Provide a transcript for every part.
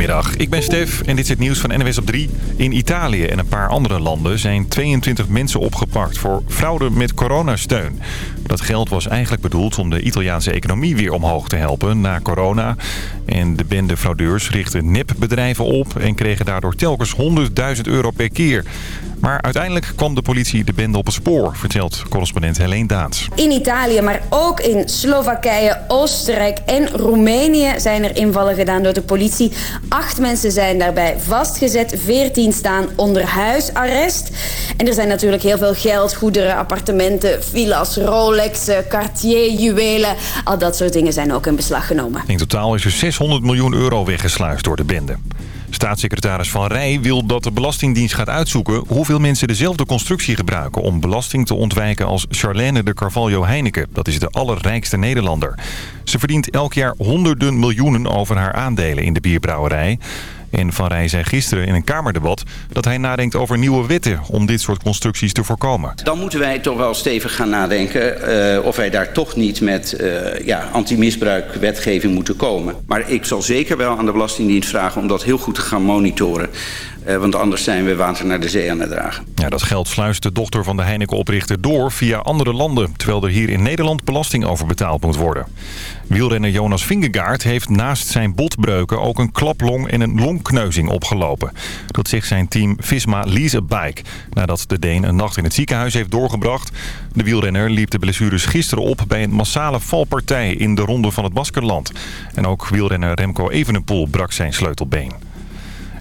Goedemiddag, ik ben Stef en dit is het nieuws van NWS op 3. In Italië en een paar andere landen zijn 22 mensen opgepakt voor fraude met coronasteun. Dat geld was eigenlijk bedoeld om de Italiaanse economie weer omhoog te helpen na corona. En de bende fraudeurs richtten nepbedrijven op en kregen daardoor telkens 100.000 euro per keer. Maar uiteindelijk kwam de politie de bende op het spoor, vertelt correspondent Helene Daans. In Italië, maar ook in Slowakije, Oostenrijk en Roemenië zijn er invallen gedaan door de politie. Acht mensen zijn daarbij vastgezet, veertien staan onder huisarrest. En er zijn natuurlijk heel veel geld, goederen, appartementen, villas, Rolex, Cartier, juwelen. Al dat soort dingen zijn ook in beslag genomen. In totaal is er 600 miljoen euro weggesluist door de bende. Staatssecretaris Van Rij wil dat de Belastingdienst gaat uitzoeken... hoeveel mensen dezelfde constructie gebruiken... om belasting te ontwijken als Charlène de Carvalho Heineken. Dat is de allerrijkste Nederlander. Ze verdient elk jaar honderden miljoenen over haar aandelen in de bierbrouwerij. En Van Rij zei gisteren in een Kamerdebat dat hij nadenkt over nieuwe wetten om dit soort constructies te voorkomen. Dan moeten wij toch wel stevig gaan nadenken uh, of wij daar toch niet met uh, ja, anti-misbruik wetgeving moeten komen. Maar ik zal zeker wel aan de Belastingdienst vragen om dat heel goed te gaan monitoren. Uh, want anders zijn we water naar de zee aan het dragen. Ja, dat geld sluist de dochter van de Heineken-oprichter door via andere landen... terwijl er hier in Nederland belasting over betaald moet worden. Wielrenner Jonas Vingegaard heeft naast zijn botbreuken... ook een klaplong en een longkneuzing opgelopen. Dat zegt zijn team Visma Lease Bike... nadat de Deen een nacht in het ziekenhuis heeft doorgebracht. De wielrenner liep de blessures gisteren op... bij een massale valpartij in de ronde van het Baskerland. En ook wielrenner Remco Evenepoel brak zijn sleutelbeen.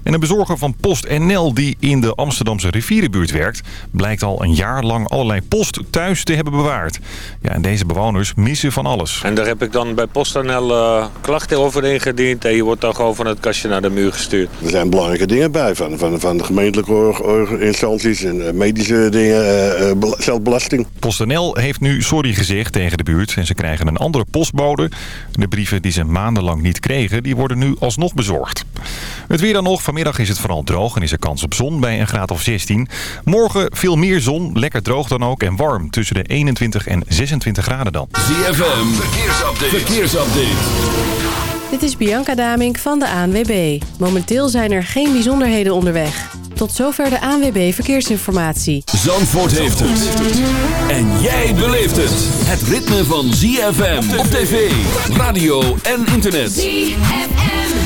En een bezorger van PostNL die in de Amsterdamse rivierenbuurt werkt... blijkt al een jaar lang allerlei post thuis te hebben bewaard. Ja, en deze bewoners missen van alles. En daar heb ik dan bij PostNL uh, klachten over ingediend... en je wordt dan gewoon van het kastje naar de muur gestuurd. Er zijn belangrijke dingen bij, van, van, van de gemeentelijke instanties... en medische dingen, uh, zelfbelasting. PostNL heeft nu sorry gezegd tegen de buurt... en ze krijgen een andere postbode. De brieven die ze maandenlang niet kregen, die worden nu alsnog bezorgd. Het weer dan nog... Vanmiddag is het vooral droog en is er kans op zon bij een graad of 16. Morgen veel meer zon, lekker droog dan ook en warm. Tussen de 21 en 26 graden dan. ZFM, verkeersupdate. verkeersupdate. Dit is Bianca Damink van de ANWB. Momenteel zijn er geen bijzonderheden onderweg. Tot zover de ANWB Verkeersinformatie. Zandvoort heeft het. En jij beleeft het. Het ritme van ZFM op tv, radio en internet. ZFM.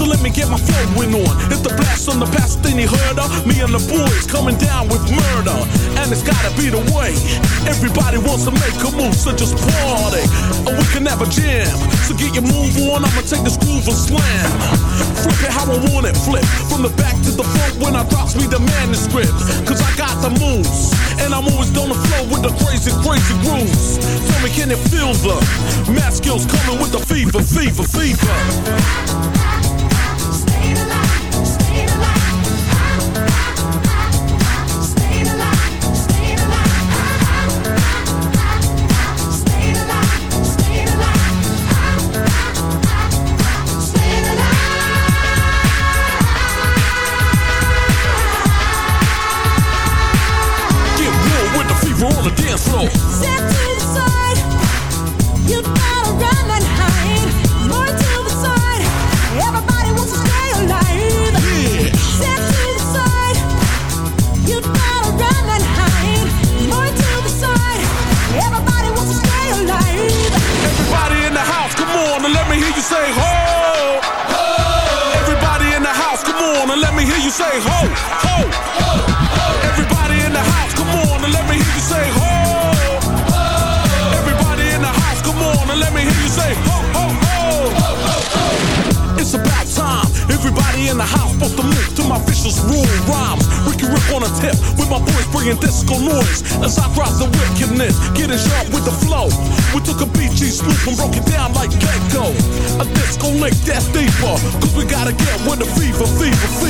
So let me get my flowing on. It's the blast on the past, then he heard her. Me and the boys coming down with murder. And it's gotta be the way. Everybody wants to make a move, so just party. Or we can have a jam. So get your move on, I'ma take this groove and slam. Flip it how I want it, flip. From the back to the front when I drops me the manuscript. Cause I got the moves. And I'm always gonna flow with the crazy, crazy grooves. Tell me, can it feel the math skills coming with the fever, fever, fever? I'm broken down like Gecko. A disco link that's deeper. Cause we gotta get with the fever, fever, fever.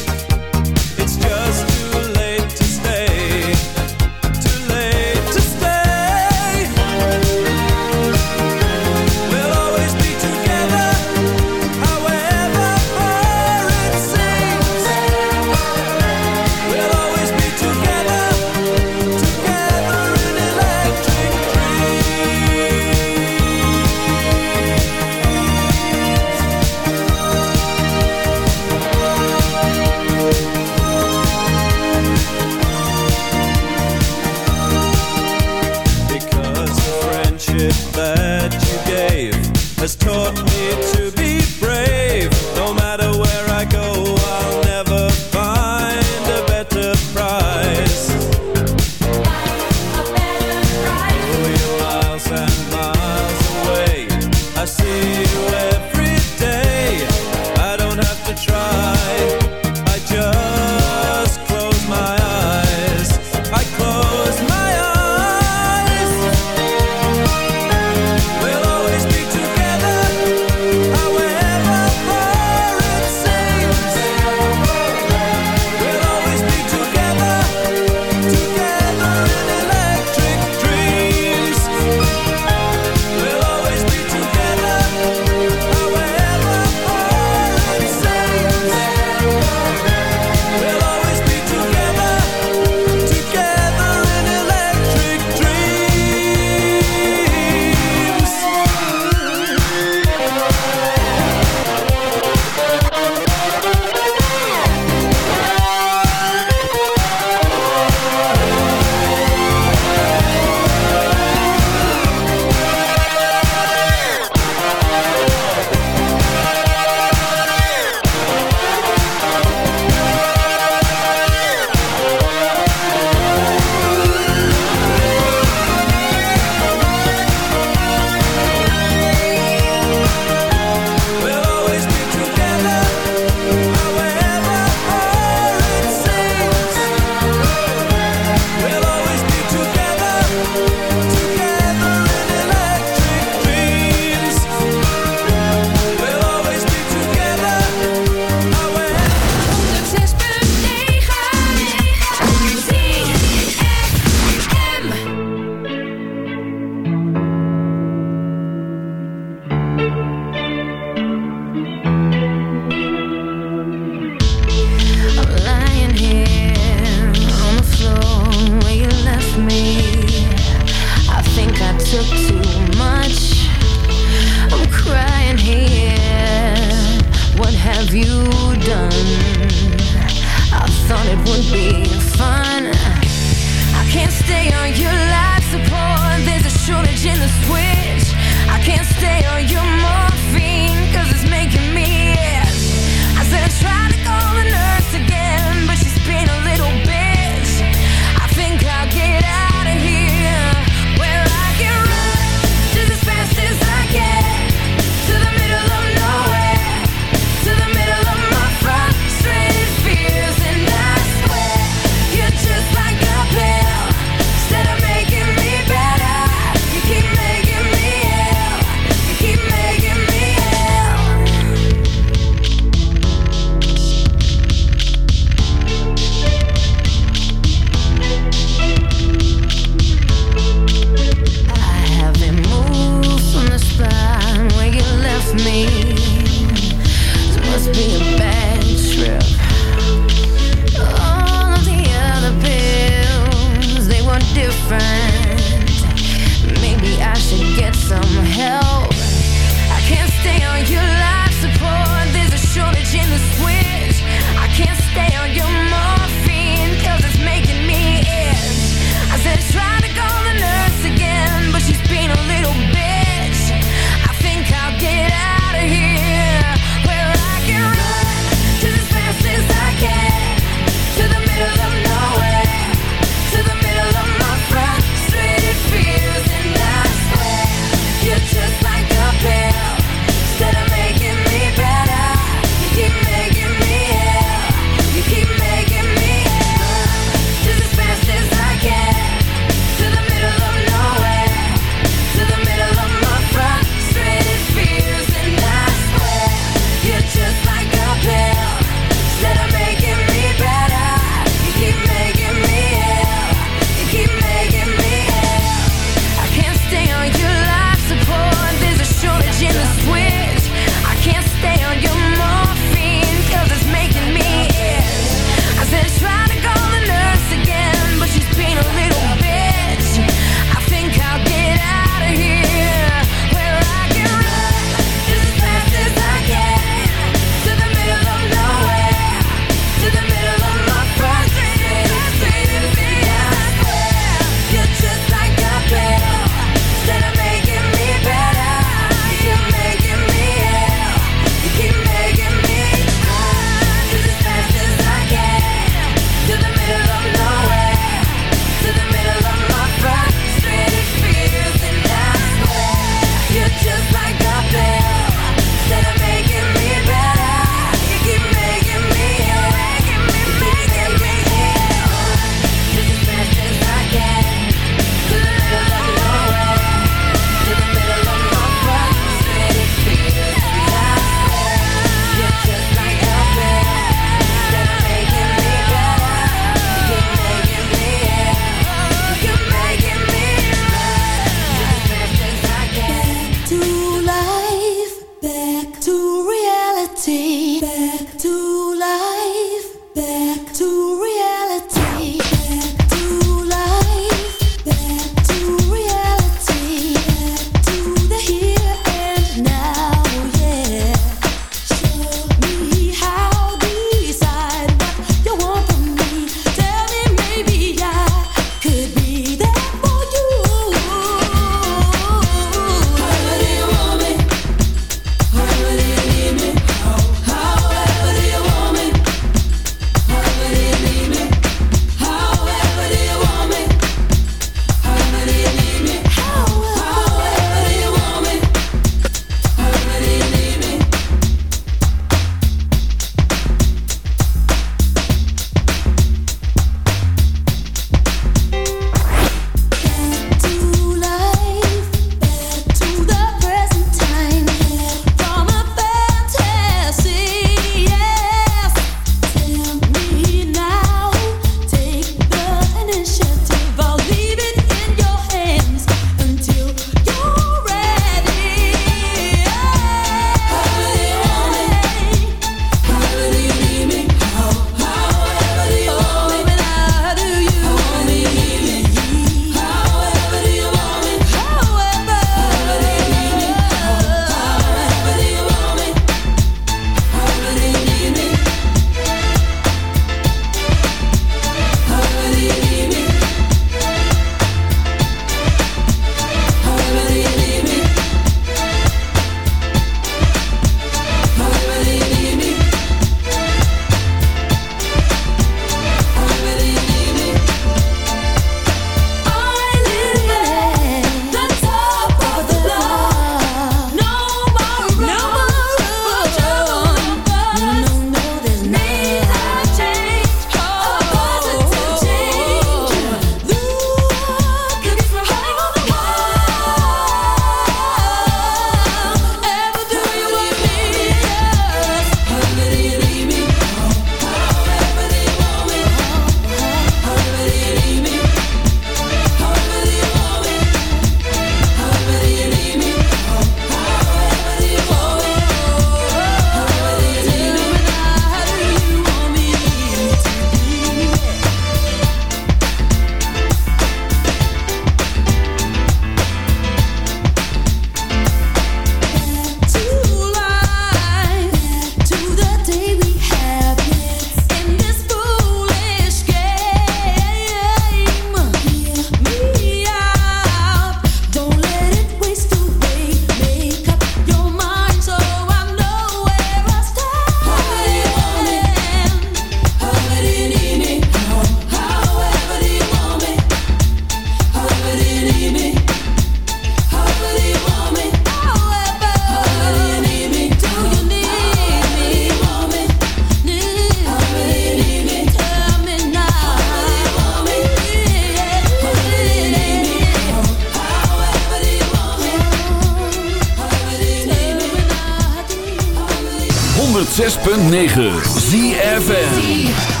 106.9 ZFN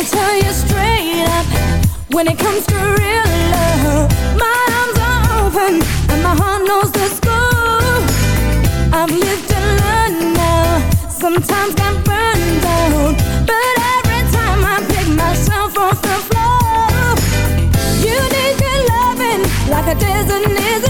I'll tell you straight up When it comes to real love My arms are open And my heart knows the score. I've lived and learned now Sometimes got burned out But every time I pick myself off the floor You need your loving Like a desert is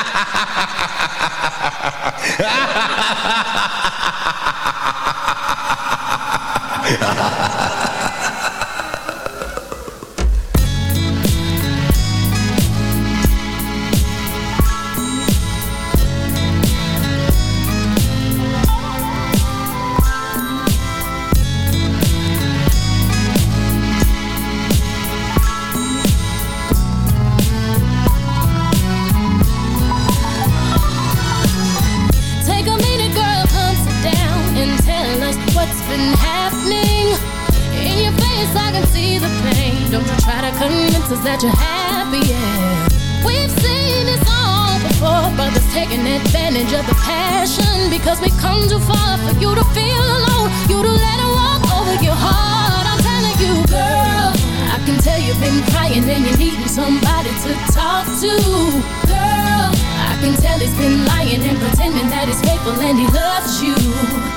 ハハハハ because we come too far for you to feel alone. You to let it walk over your heart. I'm telling you, girl. I can tell you've been crying and you're needing somebody to talk to, girl. I can tell he's been lying and pretending that he's faithful and he loves you.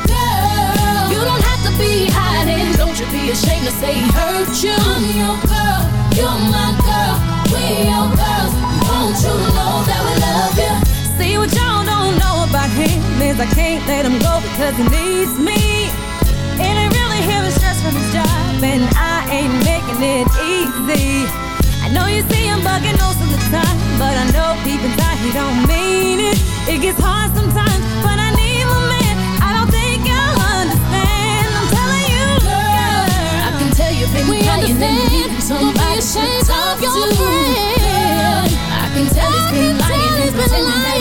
Girl, you don't have to be hiding. Don't you be ashamed to say he hurt you. I'm your girl, you're my girl. We your girls. Won't you know that we love you? See what y'all about him is I can't let him go because he needs me. And I really hear his stress from his job, and I ain't making it easy. I know you see him bugging most of the time, but I know deep inside he don't mean it. It gets hard sometimes, but I need my man. I don't think you'll understand. I'm telling you, girl. I can tell you've been We understand. somebody to talk your to. friend. I can tell he's been lying and pretending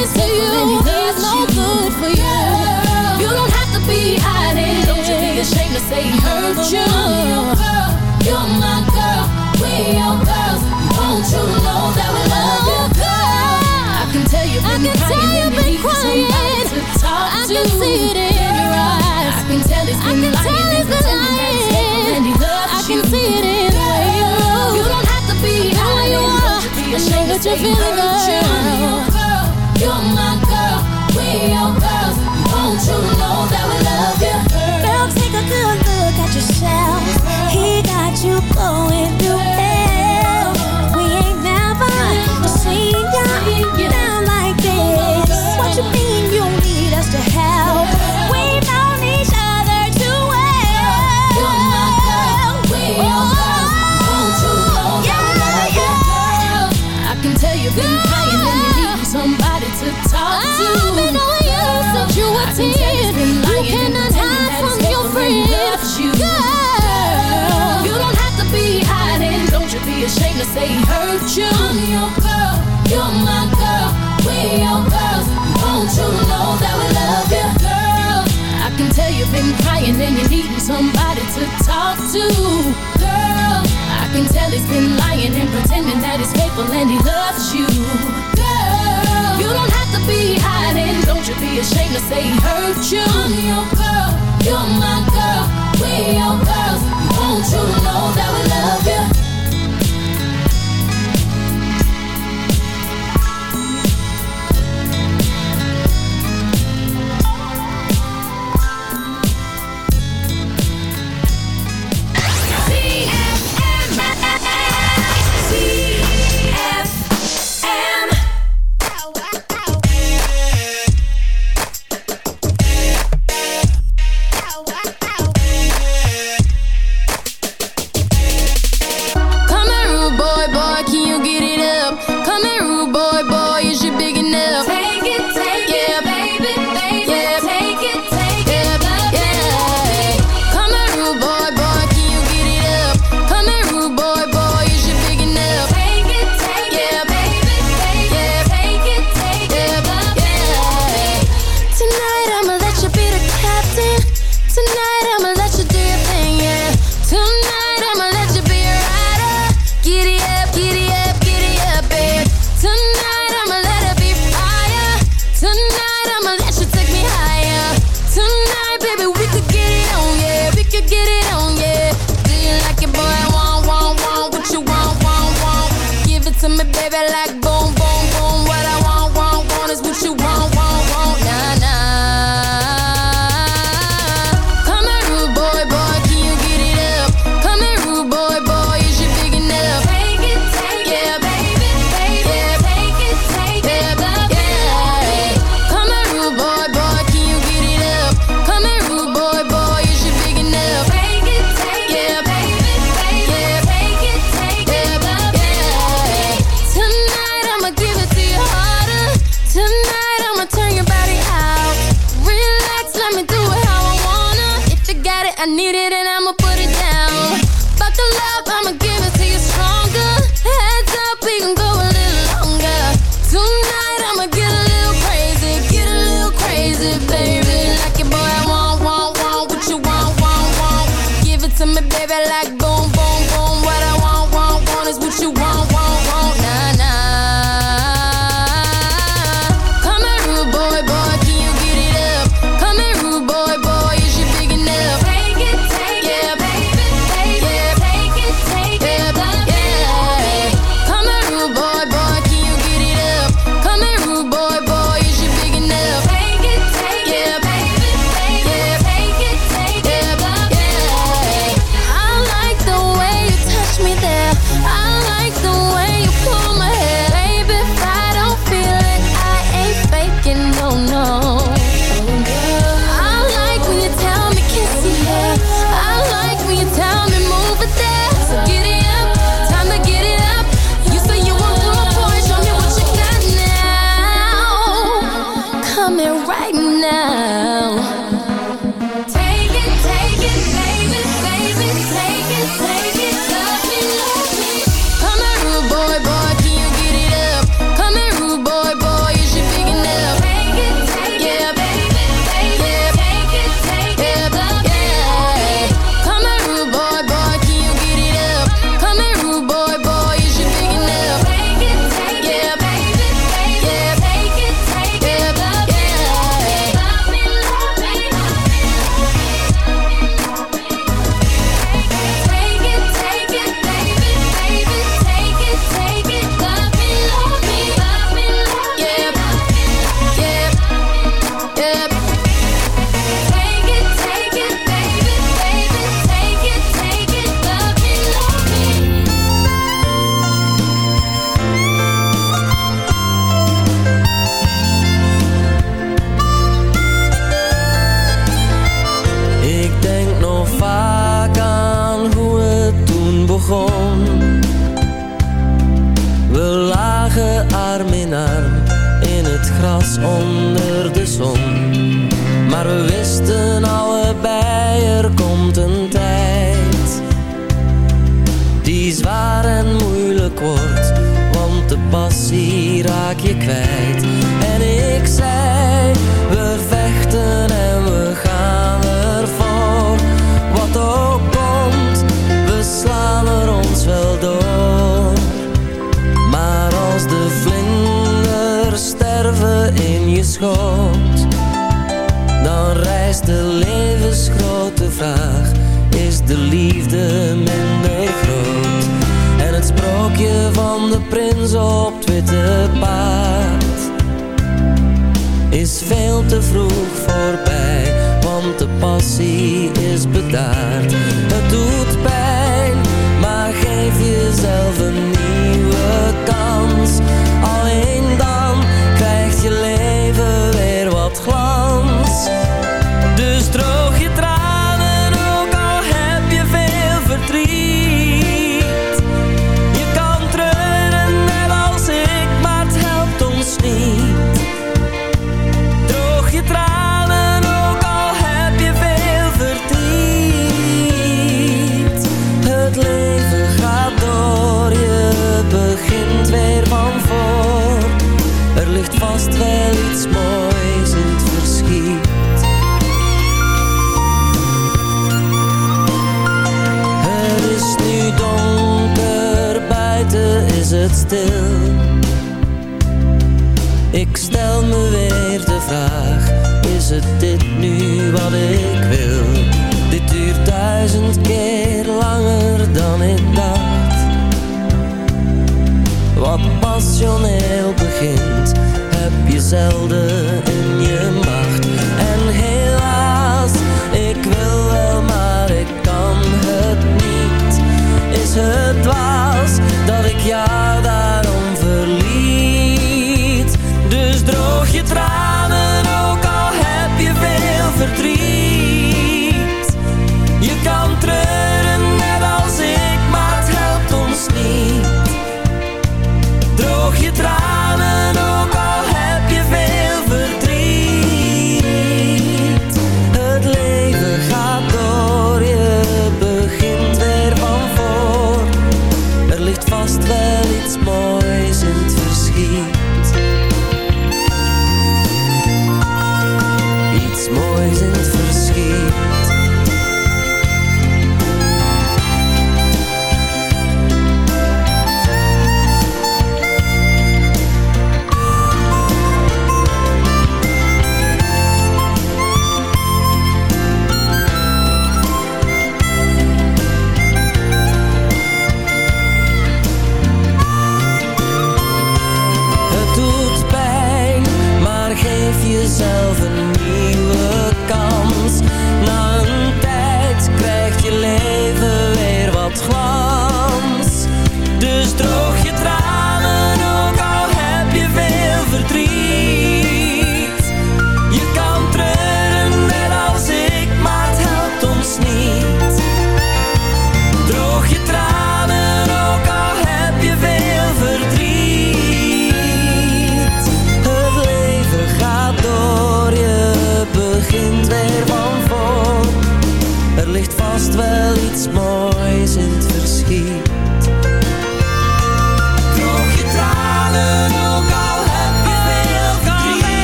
ashamed to say he hurt you. I'm your girl, you're my girl. We your girls. Won't you know that we love you, girl? I can tell you've I been can tell you've been you crying. to talk I to. can see it in your eyes. I can tell he's I been can lying tell he's been he's and he lying. loves I you. can see it in the way you move. You don't have to be where you are. Don't you be ashamed to that say you're feeling hurt you. I'm your girl, you're my girl. We your girls. Won't you know that we love you? Good look at yourself. He got you going through hell. We ain't never seen you down like this. What you mean you need us to help? Known each other too well. You're my girl, we your girls. Won't you we love you, girl? I can tell you've been crying and you need somebody to talk to. I've been knowing you since you were I can tell he's 10. You cannot you. Girl. You don't have to be hiding. Don't you be ashamed to say hurt you. I'm your girl, you're my girl. We your girls. Won't you know that we love you, girl? I can tell you've been crying and you're needing somebody to talk to, girl. I can tell he's been lying and pretending that he's faithful and he loves you, girl. You don't have to be hiding. Don't you be ashamed to say hurt you. I'm your girl,